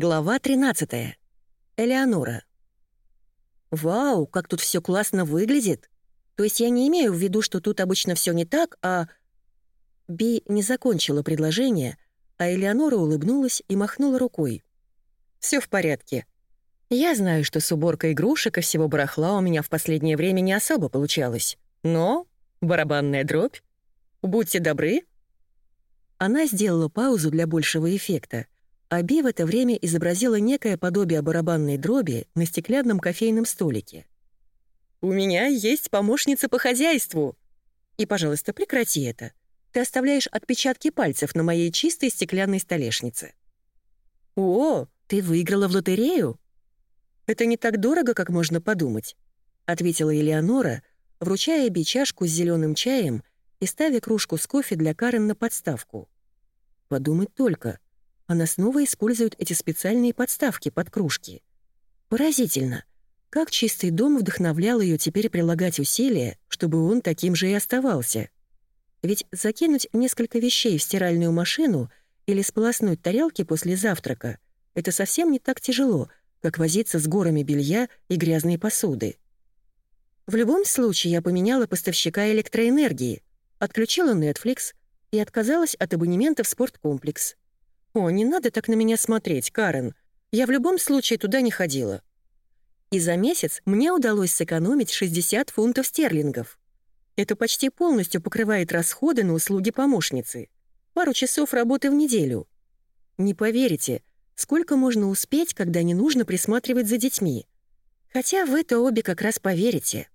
Глава 13. Элеонора. «Вау, как тут все классно выглядит! То есть я не имею в виду, что тут обычно все не так, а...» Би не закончила предложение, а Элеонора улыбнулась и махнула рукой. Все в порядке. Я знаю, что с уборкой игрушек и всего барахла у меня в последнее время не особо получалось. Но барабанная дробь. Будьте добры». Она сделала паузу для большего эффекта — Аби в это время изобразила некое подобие барабанной дроби на стеклянном кофейном столике. «У меня есть помощница по хозяйству!» «И, пожалуйста, прекрати это. Ты оставляешь отпечатки пальцев на моей чистой стеклянной столешнице». «О, ты выиграла в лотерею?» «Это не так дорого, как можно подумать», — ответила Элеонора, вручая Би чашку с зеленым чаем и ставя кружку с кофе для Карен на подставку. «Подумать только», она снова использует эти специальные подставки под кружки. Поразительно, как чистый дом вдохновлял ее теперь прилагать усилия, чтобы он таким же и оставался. Ведь закинуть несколько вещей в стиральную машину или сполоснуть тарелки после завтрака — это совсем не так тяжело, как возиться с горами белья и грязной посуды. В любом случае я поменяла поставщика электроэнергии, отключила Netflix и отказалась от абонемента в спорткомплекс. «О, не надо так на меня смотреть, Карен. Я в любом случае туда не ходила». И за месяц мне удалось сэкономить 60 фунтов стерлингов. Это почти полностью покрывает расходы на услуги помощницы. Пару часов работы в неделю. Не поверите, сколько можно успеть, когда не нужно присматривать за детьми. Хотя в это обе как раз поверите.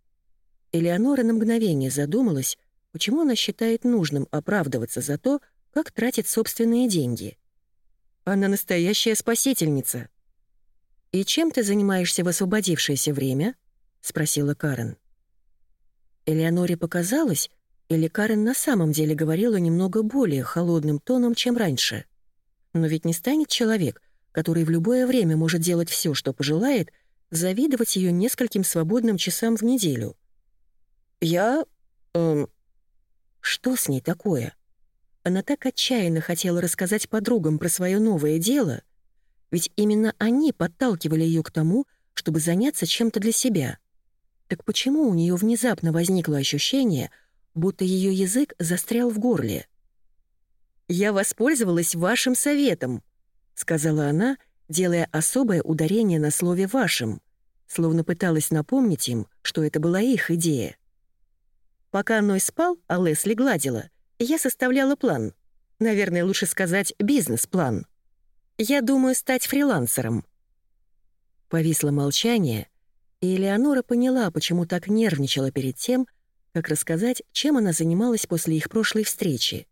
Элеонора на мгновение задумалась, почему она считает нужным оправдываться за то, как тратит собственные деньги. Она настоящая спасительница». «И чем ты занимаешься в освободившееся время?» — спросила Карен. Элеоноре показалось, или Карен на самом деле говорила немного более холодным тоном, чем раньше. Но ведь не станет человек, который в любое время может делать все, что пожелает, завидовать ее нескольким свободным часам в неделю. «Я... эм... Что с ней такое?» Она так отчаянно хотела рассказать подругам про свое новое дело, ведь именно они подталкивали ее к тому, чтобы заняться чем-то для себя. Так почему у нее внезапно возникло ощущение, будто ее язык застрял в горле? «Я воспользовалась вашим советом», — сказала она, делая особое ударение на слове «вашим», словно пыталась напомнить им, что это была их идея. Пока Ной спал, а Лесли гладила, я составляла план. Наверное, лучше сказать бизнес-план. Я думаю стать фрилансером. Повисло молчание, и Элеонора поняла, почему так нервничала перед тем, как рассказать, чем она занималась после их прошлой встречи.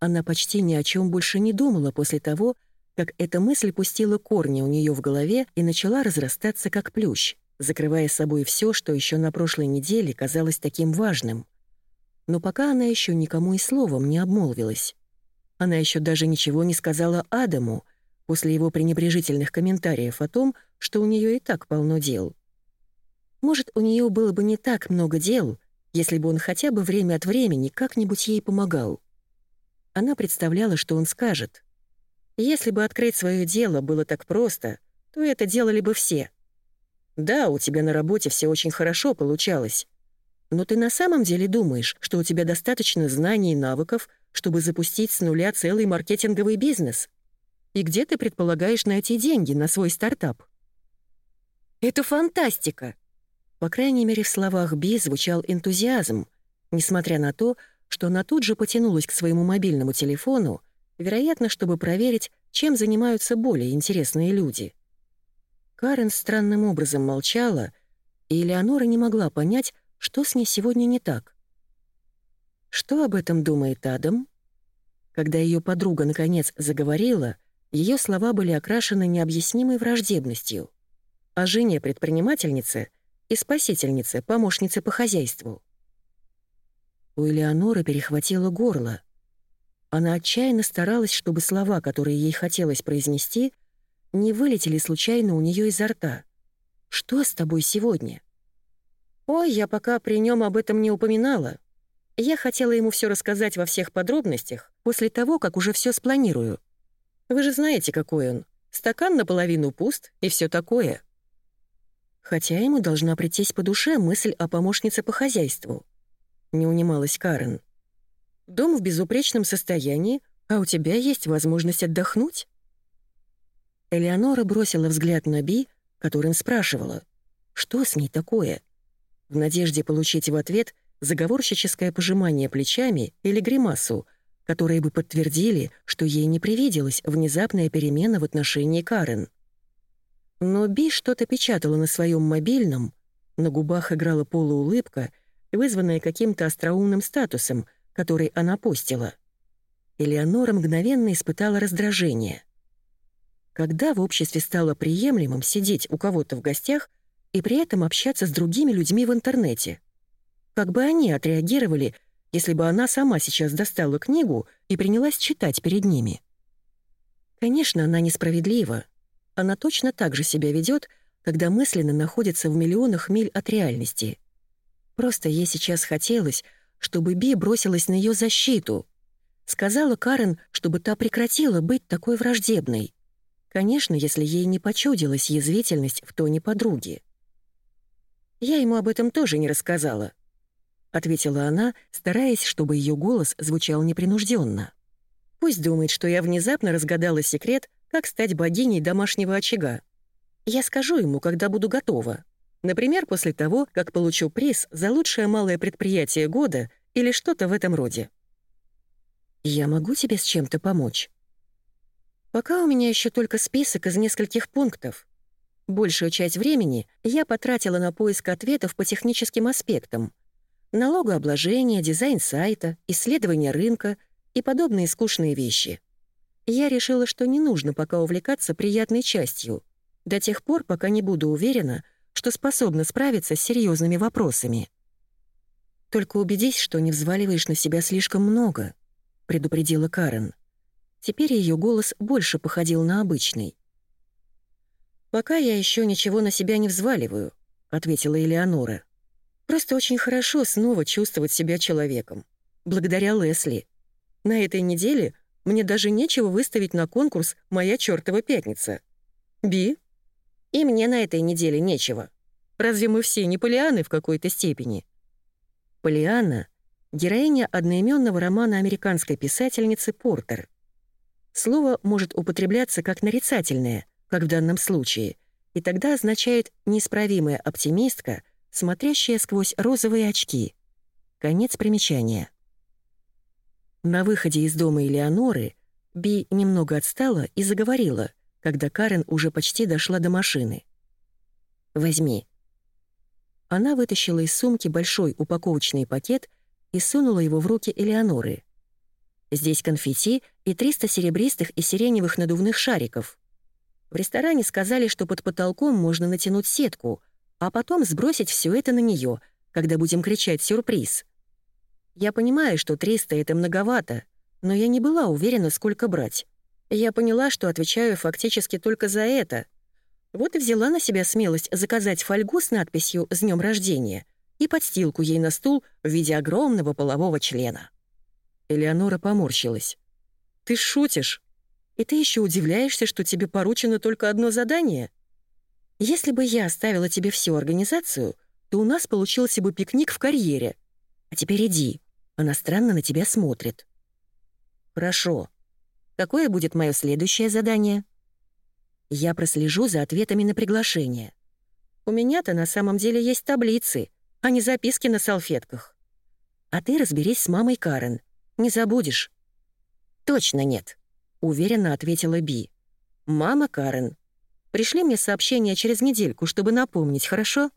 Она почти ни о чем больше не думала после того, как эта мысль пустила корни у нее в голове и начала разрастаться как плющ, закрывая собой все, что еще на прошлой неделе казалось таким важным но пока она еще никому и словом не обмолвилась. Она еще даже ничего не сказала Адаму после его пренебрежительных комментариев о том, что у нее и так полно дел. Может, у нее было бы не так много дел, если бы он хотя бы время от времени как-нибудь ей помогал. Она представляла, что он скажет. Если бы открыть свое дело было так просто, то это делали бы все. Да, у тебя на работе все очень хорошо получалось, но ты на самом деле думаешь, что у тебя достаточно знаний и навыков, чтобы запустить с нуля целый маркетинговый бизнес? И где ты предполагаешь найти деньги на свой стартап? Это фантастика! По крайней мере, в словах Би звучал энтузиазм, несмотря на то, что она тут же потянулась к своему мобильному телефону, вероятно, чтобы проверить, чем занимаются более интересные люди. Карен странным образом молчала, и Элеонора не могла понять, что с ней сегодня не так? Что об этом думает Адам? Когда ее подруга наконец заговорила, ее слова были окрашены необъяснимой враждебностью. О жене предпринимательницы и спасительнице, помощнице по хозяйству. У Элеоноры перехватило горло. Она отчаянно старалась, чтобы слова, которые ей хотелось произнести, не вылетели случайно у нее изо рта. «Что с тобой сегодня?» «Ой, я пока при нем об этом не упоминала. Я хотела ему все рассказать во всех подробностях после того, как уже все спланирую. Вы же знаете, какой он. стакан наполовину пуст и все такое. Хотя ему должна прийтись по душе мысль о помощнице по хозяйству. Не унималась Карен. Дом в безупречном состоянии, а у тебя есть возможность отдохнуть? Элеонора бросила взгляд на Би, которым спрашивала, что с ней такое, в надежде получить в ответ заговорщическое пожимание плечами или гримасу, которые бы подтвердили, что ей не привиделась внезапная перемена в отношении Карен. Но Би что-то печатала на своем мобильном, на губах играла полуулыбка, вызванная каким-то остроумным статусом, который она постила. Элеонора мгновенно испытала раздражение. Когда в обществе стало приемлемым сидеть у кого-то в гостях и при этом общаться с другими людьми в интернете? Как бы они отреагировали, если бы она сама сейчас достала книгу и принялась читать перед ними? Конечно, она несправедлива. Она точно так же себя ведет, когда мысленно находится в миллионах миль от реальности. Просто ей сейчас хотелось, чтобы Би бросилась на ее защиту. Сказала Карен, чтобы та прекратила быть такой враждебной. Конечно, если ей не почудилась язвительность в тоне подруги. «Я ему об этом тоже не рассказала», — ответила она, стараясь, чтобы ее голос звучал непринужденно. «Пусть думает, что я внезапно разгадала секрет, как стать богиней домашнего очага. Я скажу ему, когда буду готова. Например, после того, как получу приз за лучшее малое предприятие года или что-то в этом роде. «Я могу тебе с чем-то помочь?» «Пока у меня еще только список из нескольких пунктов. Большую часть времени я потратила на поиск ответов по техническим аспектам. Налогообложение, дизайн сайта, исследование рынка и подобные скучные вещи. Я решила, что не нужно пока увлекаться приятной частью, до тех пор, пока не буду уверена, что способна справиться с серьезными вопросами. Только убедись, что не взваливаешь на себя слишком много», — предупредила Карен. Теперь ее голос больше походил на обычный. «Пока я еще ничего на себя не взваливаю», — ответила Элеонора. «Просто очень хорошо снова чувствовать себя человеком. Благодаря Лесли. На этой неделе мне даже нечего выставить на конкурс «Моя чертова пятница». Би, и мне на этой неделе нечего. Разве мы все не Полианы в какой-то степени? Полиана — героиня одноименного романа американской писательницы Портер. Слово может употребляться как нарицательное, как в данном случае, и тогда означает неисправимая оптимистка, смотрящая сквозь розовые очки. Конец примечания. На выходе из дома Элеоноры Би немного отстала и заговорила — когда Карен уже почти дошла до машины. «Возьми». Она вытащила из сумки большой упаковочный пакет и сунула его в руки Элеоноры. Здесь конфетти и 300 серебристых и сиреневых надувных шариков. В ресторане сказали, что под потолком можно натянуть сетку, а потом сбросить все это на нее, когда будем кричать «сюрприз». Я понимаю, что 300 — это многовато, но я не была уверена, сколько брать. Я поняла, что отвечаю фактически только за это. Вот и взяла на себя смелость заказать фольгу с надписью «С днем рождения» и подстилку ей на стул в виде огромного полового члена. Элеонора поморщилась. «Ты шутишь? И ты еще удивляешься, что тебе поручено только одно задание? Если бы я оставила тебе всю организацию, то у нас получился бы пикник в карьере. А теперь иди, она странно на тебя смотрит». «Хорошо», Какое будет мое следующее задание? Я прослежу за ответами на приглашение. У меня-то на самом деле есть таблицы, а не записки на салфетках. А ты разберись с мамой Карен. Не забудешь. Точно нет, уверенно ответила Би. Мама Карен. Пришли мне сообщение через недельку, чтобы напомнить, хорошо?